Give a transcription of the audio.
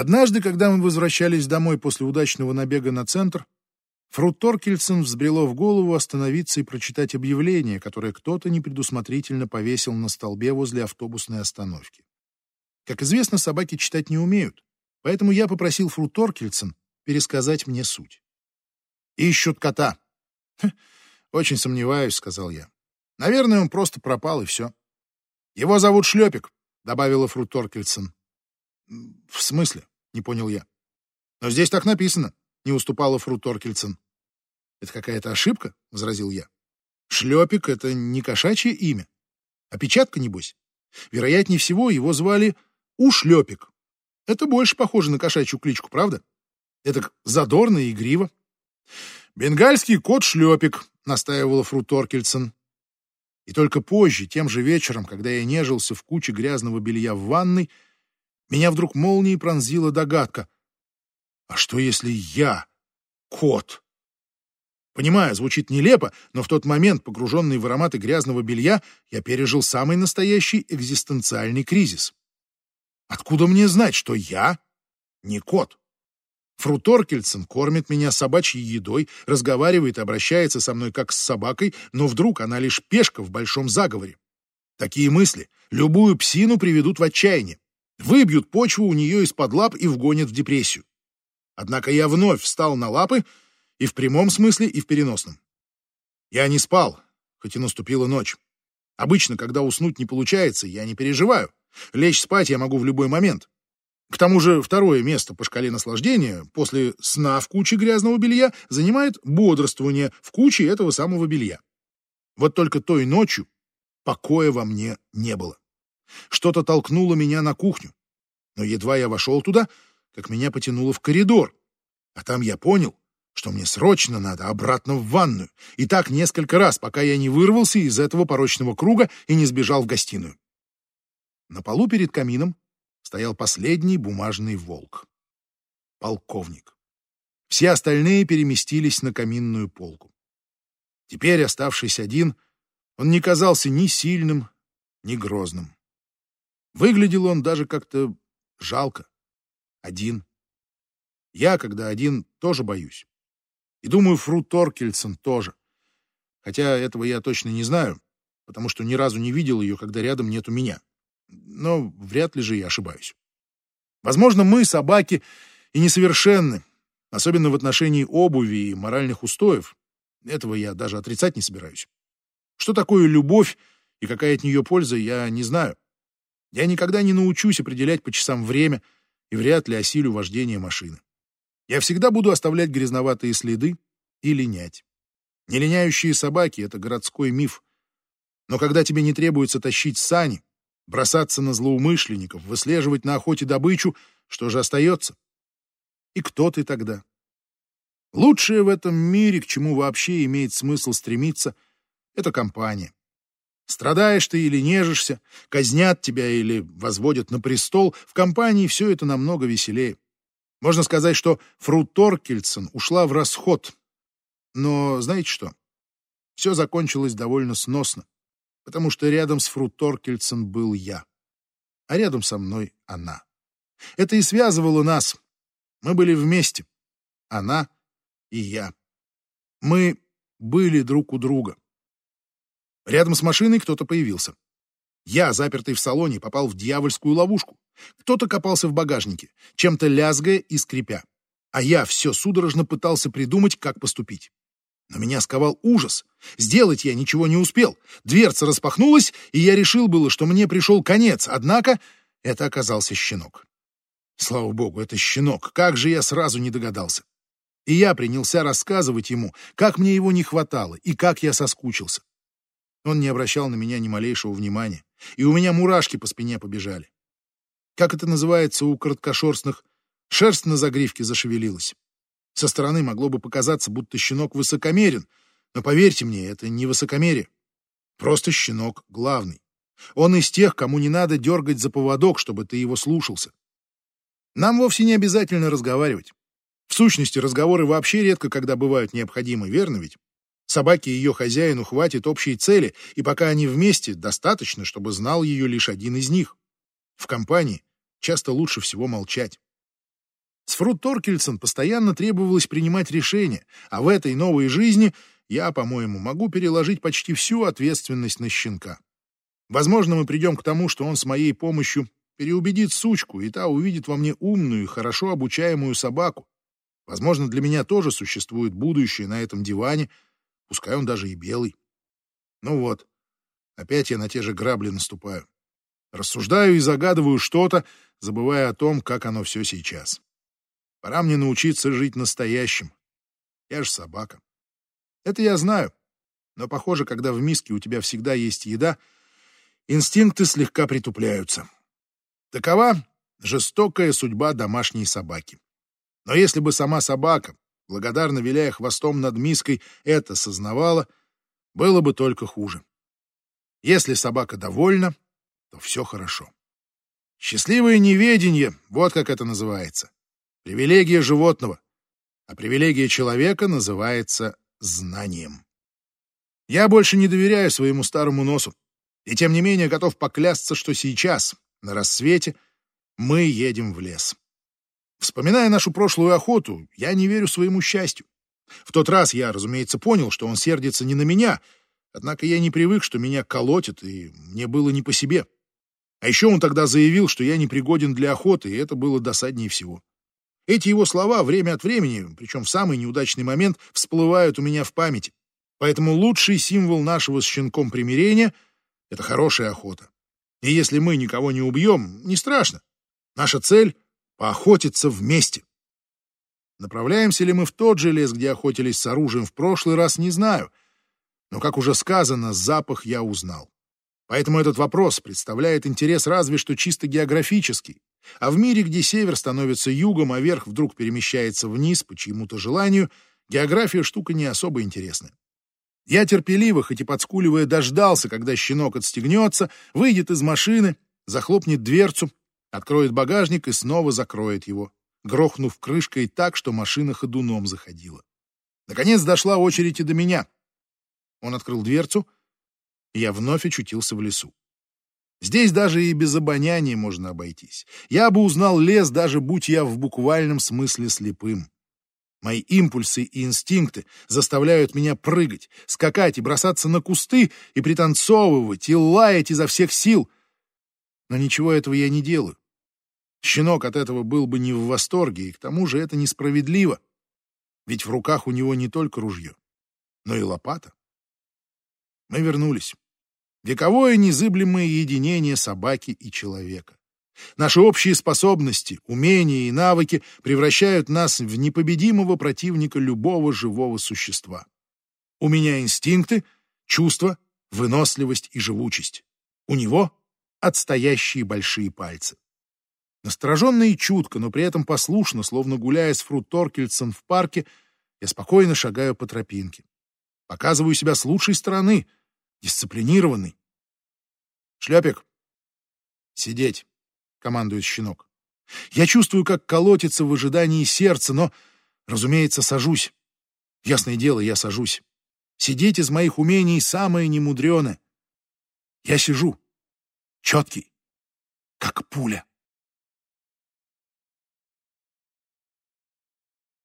Однажды, когда мы возвращались домой после удачного набега на центр, Фру Торкельсон взбрело в голову остановиться и прочитать объявление, которое кто-то непредусмотрительно повесил на столбе возле автобусной остановки. Как известно, собаки читать не умеют, поэтому я попросил Фру Торкельсон пересказать мне суть. «Ищут кота». «Очень сомневаюсь», — сказал я. «Наверное, он просто пропал, и все». «Его зовут Шлепик», — добавила Фру Торкельсон. «В смысле?» — не понял я. «Но здесь так написано», — не уступала Фру Торкельсон. «Это какая-то ошибка?» — возразил я. «Шлепик — это не кошачье имя. Опечатка, небось. Вероятнее всего, его звали Ушлепик. Это больше похоже на кошачью кличку, правда? Это задорно и игриво. «Бенгальский кот-шлепик», — настаивала Фру Торкельсон. И только позже, тем же вечером, когда я нежился в куче грязного белья в ванной, меня вдруг молнией пронзила догадка. А что, если я кот? Понимаю, звучит нелепо, но в тот момент, погруженный в ароматы грязного белья, я пережил самый настоящий экзистенциальный кризис. Откуда мне знать, что я не кот? Фру Торкельсон кормит меня собачьей едой, разговаривает и обращается со мной как с собакой, но вдруг она лишь пешка в большом заговоре. Такие мысли любую псину приведут в отчаяние, выбьют почву у нее из-под лап и вгонят в депрессию. Однако я вновь встал на лапы и в прямом смысле, и в переносном. Я не спал, хоть и наступила ночь. Обычно, когда уснуть не получается, я не переживаю. Лечь спать я могу в любой момент. К тому же второе место по шкале наслаждения после сна в куче грязного белья занимает бодрствование в куче этого самого белья. Вот только той ночью покоя во мне не было. Что-то толкнуло меня на кухню. Но едва я вошел туда, как меня потянуло в коридор. А там я понял, что мне срочно надо обратно в ванную. И так несколько раз, пока я не вырвался из этого порочного круга и не сбежал в гостиную. На полу перед камином стоял последний бумажный волк. Полковник. Все остальные переместились на каминную полку. Теперь, оставшись один, он не казался ни сильным, ни грозным. Выглядел он даже как-то жалко. Один. Я, когда один, тоже боюсь. И думаю, Фру Торкельсон тоже. Хотя этого я точно не знаю, потому что ни разу не видел ее, когда рядом нету меня но вряд ли же я ошибаюсь. Возможно, мы, собаки, и несовершенны, особенно в отношении обуви и моральных устоев. Этого я даже отрицать не собираюсь. Что такое любовь и какая от нее польза, я не знаю. Я никогда не научусь определять по часам время и вряд ли осилю вождение машины. Я всегда буду оставлять грязноватые следы и линять. Нелиняющие собаки — это городской миф. Но когда тебе не требуется тащить сани, бросаться на злоумышленников, выслеживать на охоте добычу, что же остается? И кто ты тогда? Лучшее в этом мире, к чему вообще имеет смысл стремиться, это компания. Страдаешь ты или нежишься, казнят тебя или возводят на престол, в компании все это намного веселее. Можно сказать, что Фру Торкельсон ушла в расход. Но знаете что? Все закончилось довольно сносно потому что рядом с Фру Торкельсон был я, а рядом со мной она. Это и связывало нас. Мы были вместе, она и я. Мы были друг у друга. Рядом с машиной кто-то появился. Я, запертый в салоне, попал в дьявольскую ловушку. Кто-то копался в багажнике, чем-то лязгая и скрипя. А я все судорожно пытался придумать, как поступить. Но меня сковал ужас. Сделать я ничего не успел. Дверца распахнулась, и я решил было, что мне пришел конец, однако это оказался щенок. Слава богу, это щенок. Как же я сразу не догадался. И я принялся рассказывать ему, как мне его не хватало и как я соскучился. Он не обращал на меня ни малейшего внимания, и у меня мурашки по спине побежали. Как это называется у короткошерстных? Шерсть на загривке зашевелилась. Со стороны могло бы показаться, будто щенок высокомерен, но поверьте мне, это не высокомерие. Просто щенок главный. Он из тех, кому не надо дергать за поводок, чтобы ты его слушался. Нам вовсе не обязательно разговаривать. В сущности, разговоры вообще редко когда бывают необходимы, верно ведь? Собаке и ее хозяину хватит общей цели, и пока они вместе, достаточно, чтобы знал ее лишь один из них. В компании часто лучше всего молчать. С Фрут Торкельсон постоянно требовалось принимать решения, а в этой новой жизни я, по-моему, могу переложить почти всю ответственность на щенка. Возможно, мы придем к тому, что он с моей помощью переубедит сучку, и та увидит во мне умную и хорошо обучаемую собаку. Возможно, для меня тоже существует будущее на этом диване, пускай он даже и белый. Ну вот, опять я на те же грабли наступаю. Рассуждаю и загадываю что-то, забывая о том, как оно все сейчас. Пора мне научиться жить настоящим. Я же собака. Это я знаю. Но, похоже, когда в миске у тебя всегда есть еда, инстинкты слегка притупляются. Такова жестокая судьба домашней собаки. Но если бы сама собака, благодарно виляя хвостом над миской, это сознавала, было бы только хуже. Если собака довольна, то все хорошо. Счастливое неведение, вот как это называется. Привилегия животного. А привилегия человека называется знанием. Я больше не доверяю своему старому носу. И тем не менее готов поклясться, что сейчас, на рассвете, мы едем в лес. Вспоминая нашу прошлую охоту, я не верю своему счастью. В тот раз я, разумеется, понял, что он сердится не на меня, однако я не привык, что меня колотит, и мне было не по себе. А еще он тогда заявил, что я непригоден для охоты, и это было досаднее всего. Эти его слова время от времени, причем в самый неудачный момент, всплывают у меня в памяти. Поэтому лучший символ нашего с щенком примирения — это хорошая охота. И если мы никого не убьем, не страшно. Наша цель — поохотиться вместе. Направляемся ли мы в тот же лес, где охотились с оружием в прошлый раз, не знаю. Но, как уже сказано, запах я узнал. Поэтому этот вопрос представляет интерес разве что чисто географический. А в мире, где север становится югом, а верх вдруг перемещается вниз по чьему-то желанию, география штука не особо интересная. Я терпеливо, хоть и подскуливая, дождался, когда щенок отстегнется, выйдет из машины, захлопнет дверцу, откроет багажник и снова закроет его, грохнув крышкой так, что машина ходуном заходила. Наконец дошла очередь и до меня. Он открыл дверцу — я вновь очутился в лесу. Здесь даже и без обоняния можно обойтись. Я бы узнал лес, даже будь я в буквальном смысле слепым. Мои импульсы и инстинкты заставляют меня прыгать, скакать и бросаться на кусты, и пританцовывать, и лаять изо всех сил. Но ничего этого я не делаю. Щенок от этого был бы не в восторге, и к тому же это несправедливо. Ведь в руках у него не только ружье, но и лопата. Мы вернулись. Вековое незыблемое единение собаки и человека. Наши общие способности, умения и навыки превращают нас в непобедимого противника любого живого существа. У меня инстинкты, чувства, выносливость и живучесть. У него отстоящие большие пальцы. Настороженно и чутко, но при этом послушно, словно гуляя с Торкельсом в парке, я спокойно шагаю по тропинке. Показываю себя с лучшей стороны — дисциплинированный. Шляпик, сидеть, командует щенок. Я чувствую, как колотится в ожидании сердце, но, разумеется, сажусь. Ясное дело, я сажусь. Сидеть из моих умений самое немудреное. Я сижу, четкий, как пуля.